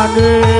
লাগে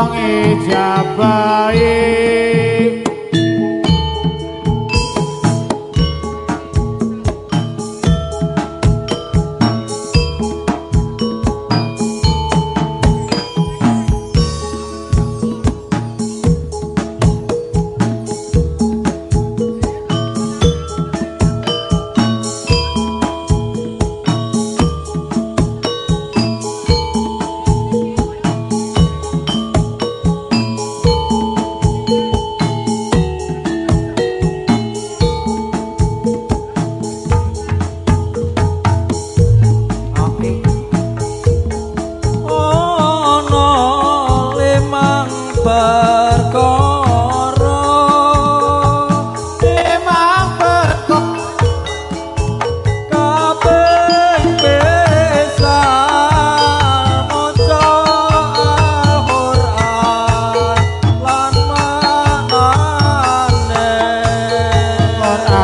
wong e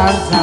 Garza